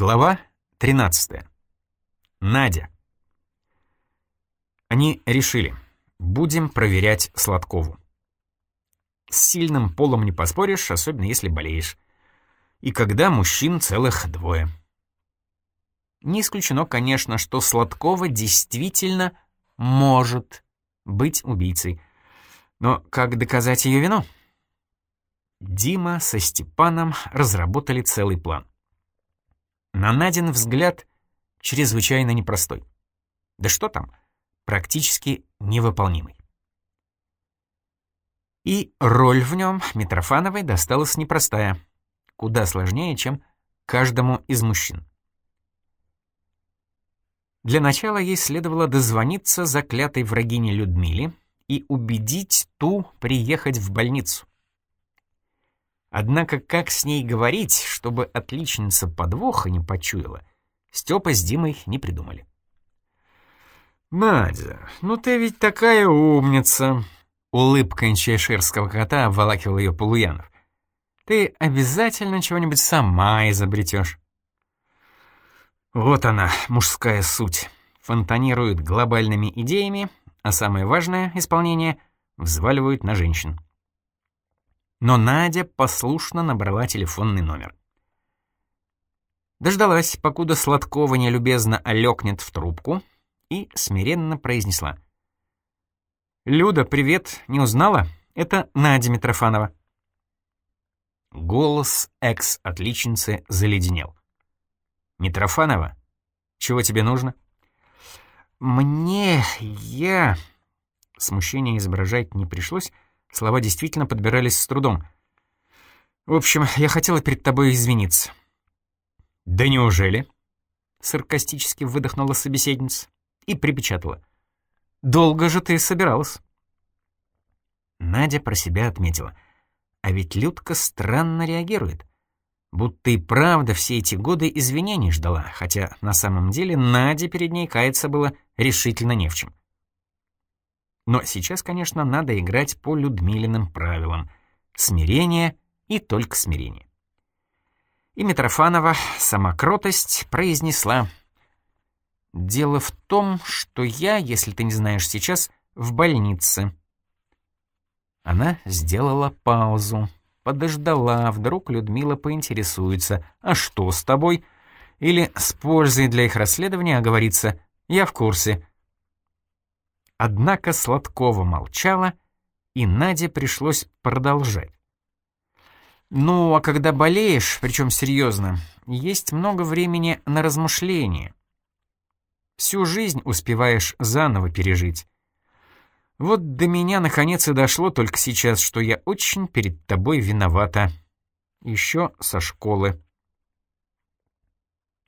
Глава 13. Надя. Они решили, будем проверять Сладкову. С сильным полом не поспоришь, особенно если болеешь. И когда мужчин целых двое. Не исключено, конечно, что Сладкова действительно может быть убийцей. Но как доказать ее вину? Дима со Степаном разработали целый план. На Надин взгляд чрезвычайно непростой. Да что там, практически невыполнимый. И роль в нем Митрофановой досталась непростая, куда сложнее, чем каждому из мужчин. Для начала ей следовало дозвониться заклятой врагине Людмиле и убедить ту приехать в больницу. Однако как с ней говорить, чтобы отличница подвоха не почуяла, Степа с Димой не придумали. «Надя, ну ты ведь такая умница!» Улыбка чеширского кота обволакивала ее Полуянов. «Ты обязательно чего-нибудь сама изобретешь». Вот она, мужская суть. Фонтанирует глобальными идеями, а самое важное — исполнение — взваливают на женщин. Но Надя послушно набрала телефонный номер. Дождалась, покуда Сладкова нелюбезно олекнет в трубку, и смиренно произнесла. «Люда, привет, не узнала? Это Надя Митрофанова». Голос экс-отличницы заледенел. «Митрофанова, чего тебе нужно?» «Мне... я...» Смущение изображать не пришлось, Слова действительно подбирались с трудом. «В общем, я хотела перед тобой извиниться». «Да неужели?» — саркастически выдохнула собеседница и припечатала. «Долго же ты собиралась?» Надя про себя отметила. А ведь Людка странно реагирует. Будто и правда все эти годы извинений ждала, хотя на самом деле Надя перед ней каяться было решительно не в чем. Но сейчас, конечно, надо играть по Людмилиным правилам. Смирение и только смирение. И Митрофанова, сама кротость, произнесла. «Дело в том, что я, если ты не знаешь сейчас, в больнице». Она сделала паузу, подождала, вдруг Людмила поинтересуется, «А что с тобой?» Или с пользой для их расследования оговорится, «Я в курсе, Однако Сладкова молчала, и Наде пришлось продолжать. «Ну, а когда болеешь, причем серьезно, есть много времени на размышления. Всю жизнь успеваешь заново пережить. Вот до меня наконец и дошло только сейчас, что я очень перед тобой виновата. Еще со школы».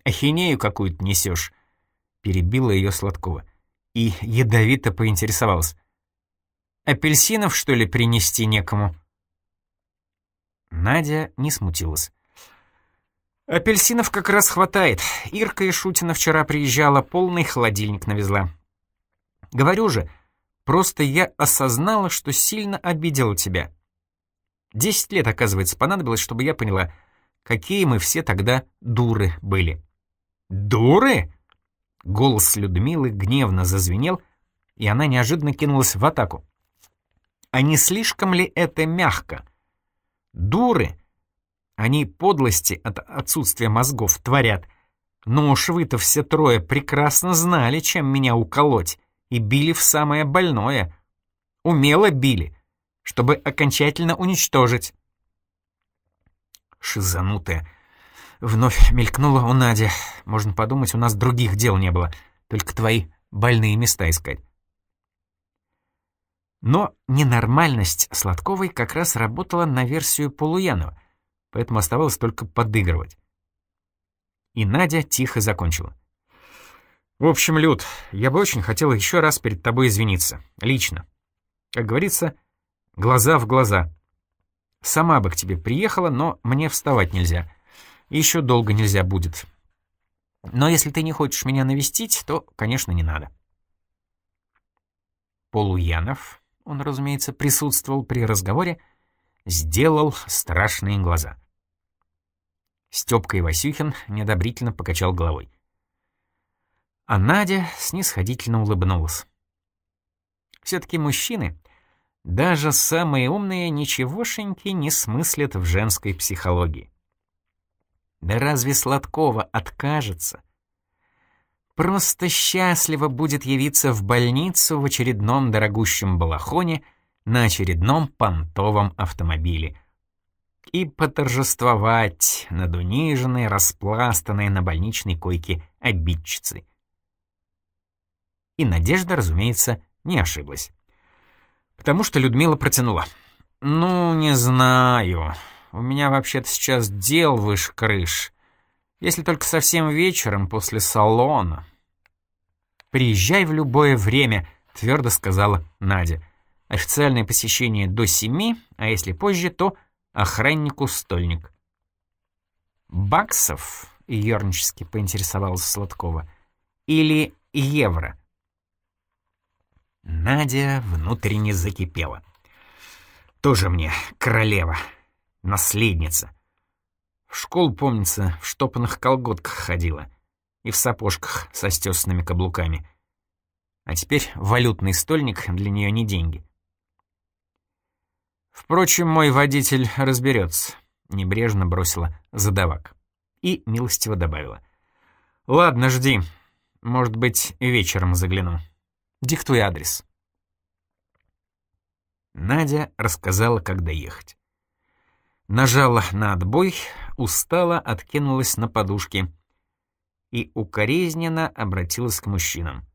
«Ахинею какую-то несешь», — перебила ее Сладкова и ядовито поинтересовался. «Апельсинов, что ли, принести некому?» Надя не смутилась. «Апельсинов как раз хватает. Ирка и Шутина вчера приезжала, полный холодильник навезла. Говорю же, просто я осознала, что сильно обидела тебя. Десять лет, оказывается, понадобилось, чтобы я поняла, какие мы все тогда дуры были». «Дуры?» Голос Людмилы гневно зазвенел, и она неожиданно кинулась в атаку. А не слишком ли это мягко? Дуры! Они подлости от отсутствия мозгов творят. Но уж вы-то все трое прекрасно знали, чем меня уколоть, и били в самое больное. Умело били, чтобы окончательно уничтожить. Шизанутая. Вновь мелькнула у Нади. Можно подумать, у нас других дел не было. Только твои больные места искать. Но ненормальность Сладковой как раз работала на версию Полуянова, поэтому оставалось только подыгрывать. И Надя тихо закончила. «В общем, Люд, я бы очень хотела еще раз перед тобой извиниться. Лично. Как говорится, глаза в глаза. Сама бы к тебе приехала, но мне вставать нельзя еще долго нельзя будет. Но если ты не хочешь меня навестить, то, конечно, не надо. Полуянов, он, разумеется, присутствовал при разговоре, сделал страшные глаза. Степка Ивасюхин неодобрительно покачал головой. А Надя снисходительно улыбнулась. Все-таки мужчины, даже самые умные, ничегошеньки не смыслят в женской психологии. Да разве Сладкова откажется? Просто счастливо будет явиться в больницу в очередном дорогущем балахоне на очередном понтовом автомобиле и поторжествовать над униженной, распластанной на больничной койке обидчицей. И Надежда, разумеется, не ошиблась. Потому что Людмила протянула. «Ну, не знаю. У меня вообще-то сейчас дел выше крыш. Если только совсем вечером после салона». «Приезжай в любое время», — твердо сказала Надя. «Официальное посещение до семи, а если позже, то охраннику-стольник». «Баксов?» — ернически поинтересовалась Сладкова. «Или евро?» Надя внутренне закипела. Тоже мне королева, наследница. В школу, помнится, в штопанных колготках ходила и в сапожках со стесанными каблуками. А теперь валютный стольник для нее не деньги. Впрочем, мой водитель разберется, небрежно бросила задавак. И милостиво добавила. Ладно, жди. Может быть, вечером загляну. Диктуй адрес. Надя рассказала, как доехать. Нажала на отбой, устала, откинулась на подушке и укоризненно обратилась к мужчинам.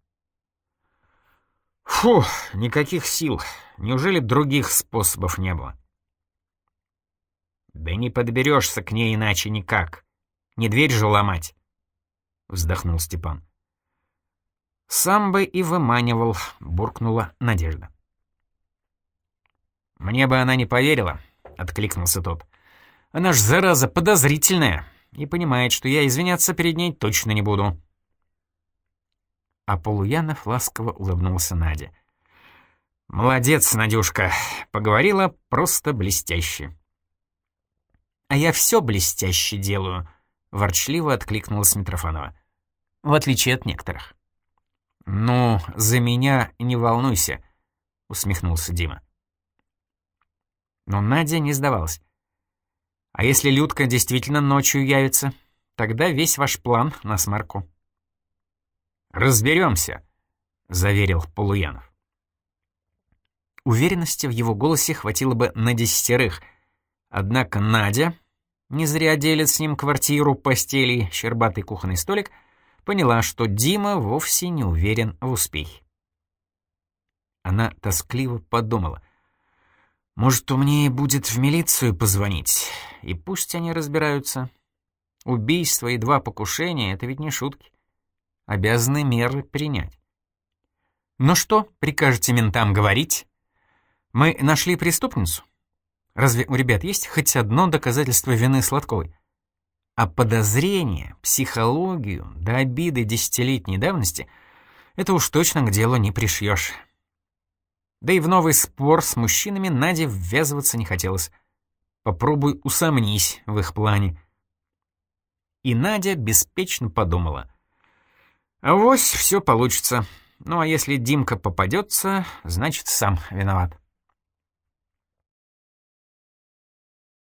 «Фу, никаких сил. Неужели других способов не было?» «Да не подберешься к ней иначе никак. Не дверь же ломать», — вздохнул Степан. «Сам бы и выманивал», — буркнула Надежда. «Мне бы она не поверила», — откликнулся тот. «Она ж, зараза, подозрительная и понимает, что я извиняться перед ней точно не буду». А Полуянов ласково улыбнулся Наде. «Молодец, Надюшка, поговорила просто блестяще». «А я все блестяще делаю», — ворчливо откликнулась Митрофанова. «В отличие от некоторых». «Ну, за меня не волнуйся», — усмехнулся Дима. Но Надя не сдавалась. «А если Людка действительно ночью явится, тогда весь ваш план на смарку». «Разберемся», — заверил Полуянов. Уверенности в его голосе хватило бы на десятерых, однако Надя, не зря делит с ним квартиру, постели, щербатый кухонный столик — поняла, что Дима вовсе не уверен в успехе. Она тоскливо подумала. «Может, умнее будет в милицию позвонить, и пусть они разбираются. Убийство и два покушения — это ведь не шутки. Обязаны меры принять. Ну что, прикажете ментам говорить? Мы нашли преступницу? Разве у ребят есть хоть одно доказательство вины Сладковой? А подозрение, психологию до обиды десятилетней давности — это уж точно к делу не пришьешь. Да и в новый спор с мужчинами Наде ввязываться не хотелось. Попробуй усомнись в их плане. И Надя беспечно подумала. Авось все получится. Ну а если Димка попадется, значит, сам виноват.